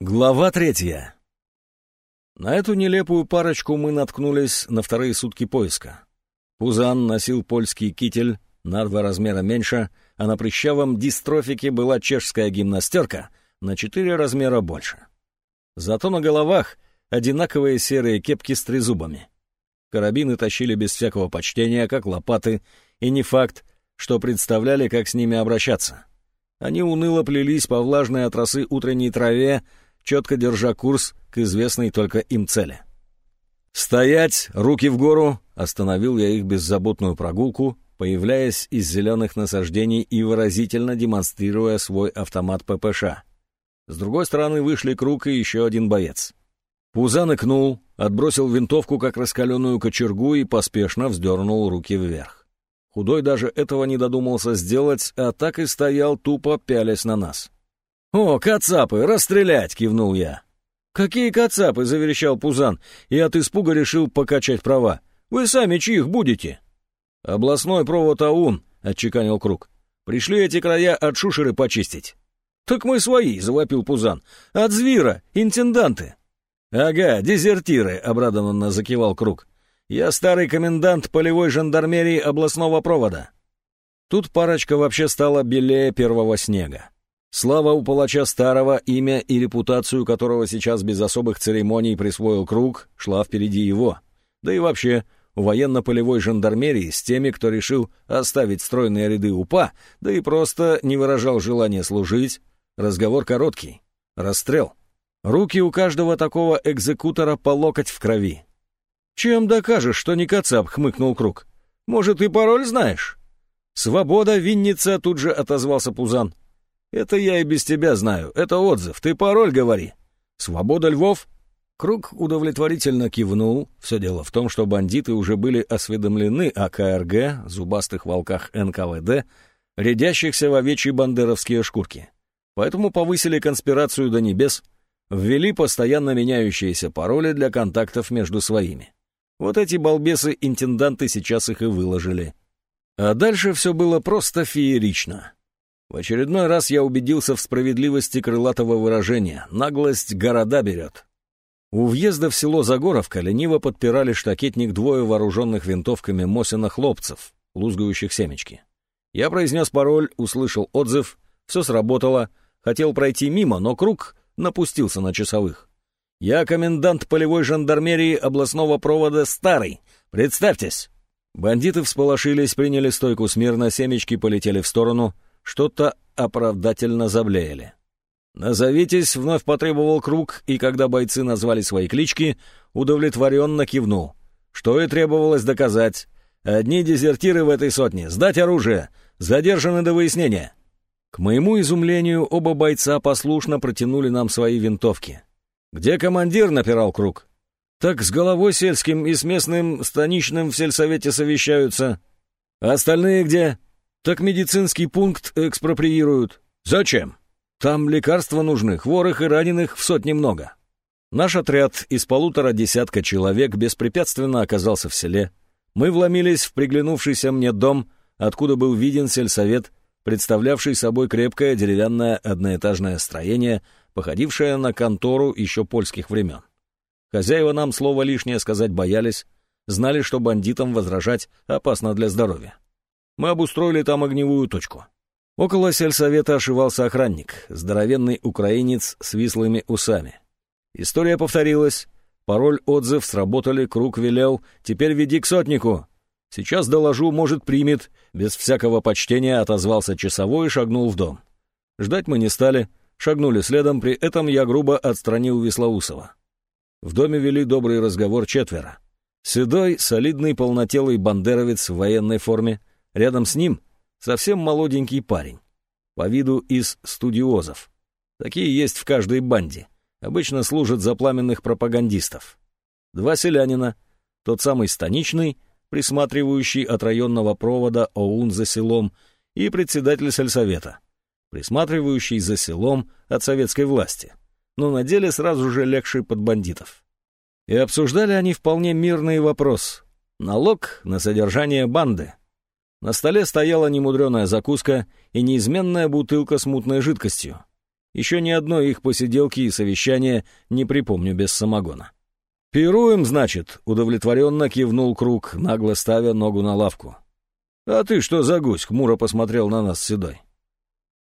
Глава третья. На эту нелепую парочку мы наткнулись на вторые сутки поиска. Пузан носил польский китель на два размера меньше, а на прыщавом дистрофике была чешская гимнастерка на четыре размера больше. Зато на головах одинаковые серые кепки с трезубами. Карабины тащили без всякого почтения, как лопаты, и не факт, что представляли, как с ними обращаться. Они уныло плелись по влажной от росы утренней траве, четко держа курс к известной только им цели. «Стоять! Руки в гору!» — остановил я их беззаботную прогулку, появляясь из зеленых насаждений и выразительно демонстрируя свой автомат ППШ. С другой стороны вышли круг и еще один боец. Пузан икнул, отбросил винтовку как раскаленную кочергу и поспешно вздернул руки вверх. Худой даже этого не додумался сделать, а так и стоял, тупо пялясь на нас. «О, кацапы, расстрелять!» — кивнул я. «Какие кацапы?» — заверещал Пузан, и от испуга решил покачать права. «Вы сами чьих будете?» «Областной провод АУН», — отчеканил Круг. «Пришли эти края от шушеры почистить». «Так мы свои», — завопил Пузан. «От звера, интенданты». «Ага, дезертиры», — обрадованно закивал Круг. «Я старый комендант полевой жандармерии областного провода». Тут парочка вообще стала белее первого снега. Слава у палача старого, имя и репутацию которого сейчас без особых церемоний присвоил круг, шла впереди его. Да и вообще, у военно-полевой жандармерии с теми, кто решил оставить стройные ряды УПА, да и просто не выражал желания служить, разговор короткий. Расстрел. Руки у каждого такого экзекутора по локоть в крови. «Чем докажешь, что не Кацап?» — хмыкнул Круг. «Может, и пароль знаешь?» «Свобода, Винница!» — тут же отозвался Пузан. «Это я и без тебя знаю. Это отзыв. Ты пароль говори». «Свобода Львов?» Круг удовлетворительно кивнул. Все дело в том, что бандиты уже были осведомлены о КРГ, зубастых волках НКВД, рядящихся в овечьи бандеровские шкурки. Поэтому повысили конспирацию до небес, ввели постоянно меняющиеся пароли для контактов между своими. Вот эти балбесы-интенданты сейчас их и выложили. А дальше все было просто феерично. В очередной раз я убедился в справедливости крылатого выражения «наглость города берет». У въезда в село Загоровка лениво подпирали штакетник двое вооруженных винтовками Мосина хлопцев, лузгающих семечки. Я произнес пароль, услышал отзыв, все сработало, хотел пройти мимо, но круг напустился на часовых. «Я комендант полевой жандармерии областного провода Старый. Представьтесь!» Бандиты всполошились, приняли стойку смирно, семечки полетели в сторону — что-то оправдательно заблеяли. «Назовитесь», — вновь потребовал круг, и когда бойцы назвали свои клички, удовлетворенно кивнул. Что и требовалось доказать. Одни дезертиры в этой сотне. Сдать оружие. Задержаны до выяснения. К моему изумлению, оба бойца послушно протянули нам свои винтовки. «Где командир?» — напирал круг. «Так с головой сельским и с местным станичным в сельсовете совещаются. А остальные где?» Так медицинский пункт экспроприируют. Зачем? Там лекарства нужны, хворых и раненых в сотни много. Наш отряд из полутора десятка человек беспрепятственно оказался в селе. Мы вломились в приглянувшийся мне дом, откуда был виден сельсовет, представлявший собой крепкое деревянное одноэтажное строение, походившее на контору еще польских времен. Хозяева нам слово лишнее сказать боялись, знали, что бандитам возражать опасно для здоровья. Мы обустроили там огневую точку. Около сельсовета ошивался охранник, здоровенный украинец с вислыми усами. История повторилась. Пароль-отзыв сработали, круг велел. «Теперь веди к сотнику». «Сейчас доложу, может, примет». Без всякого почтения отозвался часовой и шагнул в дом. Ждать мы не стали, шагнули следом, при этом я грубо отстранил Веслоусова. В доме вели добрый разговор четверо. Седой, солидный, полнотелый бандеровец в военной форме, Рядом с ним совсем молоденький парень, по виду из студиозов. Такие есть в каждой банде, обычно служат за пламенных пропагандистов. Два селянина, тот самый станичный, присматривающий от районного провода ОУН за селом, и председатель сельсовета, присматривающий за селом от советской власти, но на деле сразу же легший под бандитов. И обсуждали они вполне мирный вопрос — налог на содержание банды, на столе стояла немудреная закуска и неизменная бутылка с мутной жидкостью. Еще ни одной их посиделки и совещания не припомню без самогона. «Пируем, значит», — удовлетворенно кивнул Круг, нагло ставя ногу на лавку. «А ты что за гусь?» — хмуро посмотрел на нас Седой.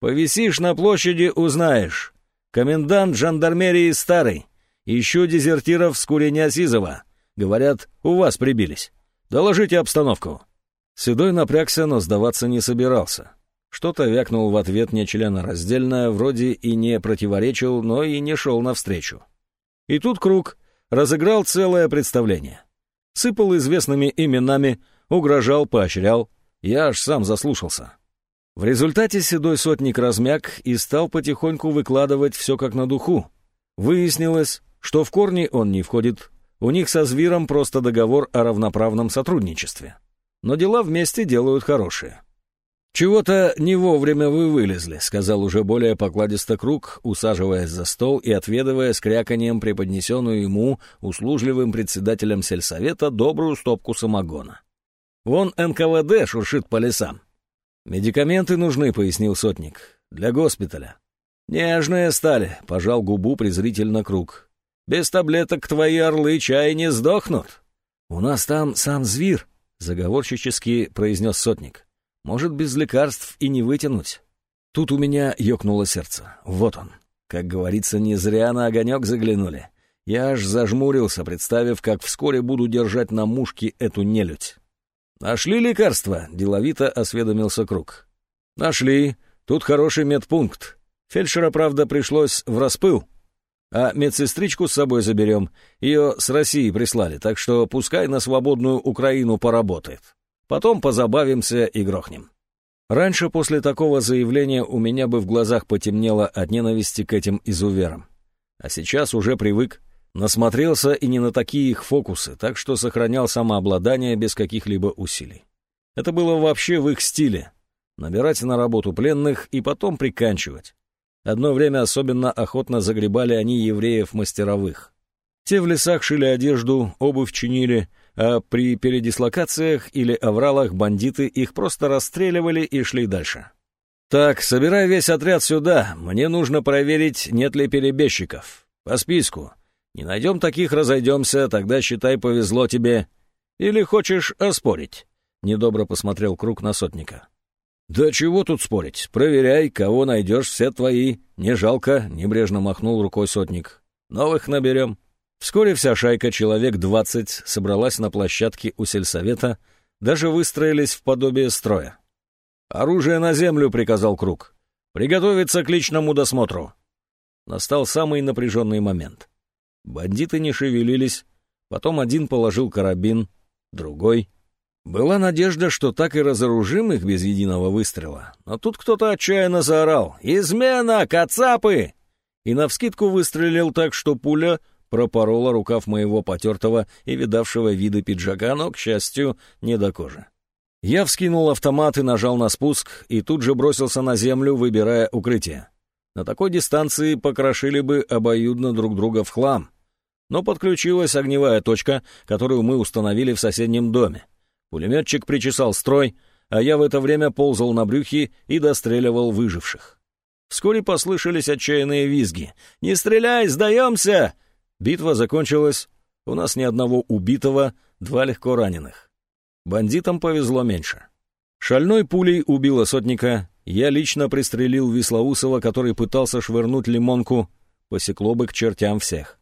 «Повисишь на площади, узнаешь. Комендант жандармерии старый. Ищу дезертиров с куреня Сизова. Говорят, у вас прибились. Доложите обстановку». Седой напрягся, но сдаваться не собирался. Что-то вякнул в ответ нечленораздельно, вроде и не противоречил, но и не шел навстречу. И тут Круг разыграл целое представление. Сыпал известными именами, угрожал, поощрял. Я аж сам заслушался. В результате седой сотник размяк и стал потихоньку выкладывать все как на духу. Выяснилось, что в корни он не входит, у них со Звиром просто договор о равноправном сотрудничестве. Но дела вместе делают хорошие. «Чего-то не вовремя вы вылезли», — сказал уже более покладисто круг, усаживаясь за стол и отведывая с кряканьем преподнесенную ему услужливым председателем сельсовета добрую стопку самогона. «Вон НКВД шуршит по лесам». «Медикаменты нужны», — пояснил сотник, — «для госпиталя». «Нежные стали», — пожал губу презрительно круг. «Без таблеток твои орлы чай не сдохнут». «У нас там сам зверь», — заговорщически произнес сотник. Может, без лекарств и не вытянуть. Тут у меня ёкнуло сердце. Вот он. Как говорится, не зря на огонек заглянули. Я аж зажмурился, представив, как вскоре буду держать на мушке эту нелюдь. «Нашли лекарства?» — деловито осведомился Круг. «Нашли. Тут хороший медпункт. Фельдшера, правда, пришлось в распыл. А медсестричку с собой заберем. Ее с России прислали, так что пускай на свободную Украину поработает». Потом позабавимся и грохнем. Раньше после такого заявления у меня бы в глазах потемнело от ненависти к этим изуверам. А сейчас уже привык, насмотрелся и не на такие их фокусы, так что сохранял самообладание без каких-либо усилий. Это было вообще в их стиле — набирать на работу пленных и потом приканчивать. Одно время особенно охотно загребали они евреев-мастеровых. Те в лесах шили одежду, обувь чинили, а при передислокациях или авралах бандиты их просто расстреливали и шли дальше. «Так, собирай весь отряд сюда. Мне нужно проверить, нет ли перебежчиков. По списку. Не найдем таких, разойдемся, тогда, считай, повезло тебе. Или хочешь оспорить?» Недобро посмотрел круг на сотника. «Да чего тут спорить? Проверяй, кого найдешь, все твои. Не жалко», — небрежно махнул рукой сотник. «Новых наберем». Вскоре вся шайка, человек двадцать, собралась на площадке у сельсовета, даже выстроились в подобие строя. «Оружие на землю!» — приказал Круг. «Приготовиться к личному досмотру!» Настал самый напряженный момент. Бандиты не шевелились, потом один положил карабин, другой. Была надежда, что так и разоружим их без единого выстрела, но тут кто-то отчаянно заорал «Измена! Кацапы!» и навскидку выстрелил так, что пуля пропорола рукав моего потертого и видавшего виды пиджака, но, к счастью, не до кожи. Я вскинул автомат и нажал на спуск, и тут же бросился на землю, выбирая укрытие. На такой дистанции покрошили бы обоюдно друг друга в хлам. Но подключилась огневая точка, которую мы установили в соседнем доме. Пулеметчик причесал строй, а я в это время ползал на брюхе и достреливал выживших. Вскоре послышались отчаянные визги. «Не стреляй, сдаемся!» Битва закончилась, у нас ни одного убитого, два легко раненых. Бандитам повезло меньше. Шальной пулей убила сотника, я лично пристрелил Вислоусова, который пытался швырнуть лимонку, посекло бы к чертям всех.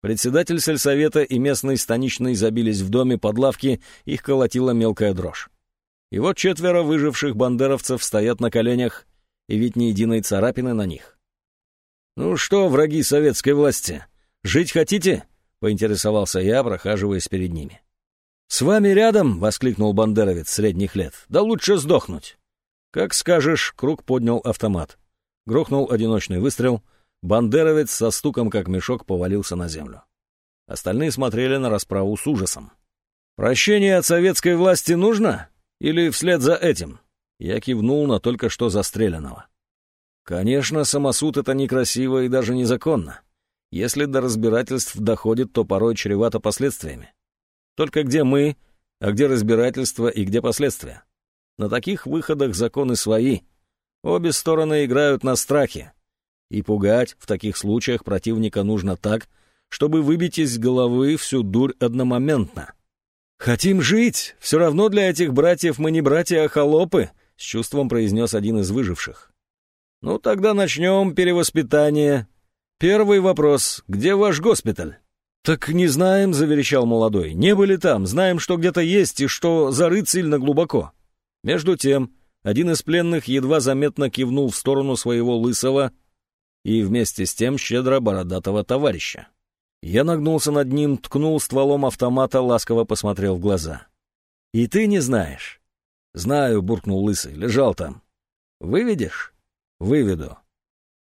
Председатель сельсовета и местный станичный забились в доме под лавки, их колотила мелкая дрожь. И вот четверо выживших бандеровцев стоят на коленях, и ведь ни единой царапины на них. «Ну что, враги советской власти?» Жить хотите?» — поинтересовался я, прохаживаясь перед ними. «С вами рядом!» — воскликнул бандеровец средних лет. «Да лучше сдохнуть!» «Как скажешь!» — Круг поднял автомат. Грохнул одиночный выстрел. Бандеровец со стуком, как мешок, повалился на землю. Остальные смотрели на расправу с ужасом. «Прощение от советской власти нужно? Или вслед за этим?» Я кивнул на только что застреленного. «Конечно, самосуд — это некрасиво и даже незаконно. Если до разбирательств доходит, то порой чревато последствиями. Только где мы, а где разбирательство и где последствия? На таких выходах законы свои. Обе стороны играют на страхе. И пугать в таких случаях противника нужно так, чтобы выбить из головы всю дурь одномоментно. «Хотим жить! Все равно для этих братьев мы не братья, а холопы!» — с чувством произнес один из выживших. «Ну, тогда начнем перевоспитание. Первый вопрос. Где ваш госпиталь?» «Так не знаем», — заверещал молодой. «Не были там. Знаем, что где-то есть и что зарыт сильно глубоко». Между тем, один из пленных едва заметно кивнул в сторону своего лысого и вместе с тем щедро бородатого товарища. Я нагнулся над ним, ткнул стволом автомата, ласково посмотрел в глаза. «И ты не знаешь?» «Знаю», — буркнул лысый, — «лежал там». «Выведешь?» «Выведу».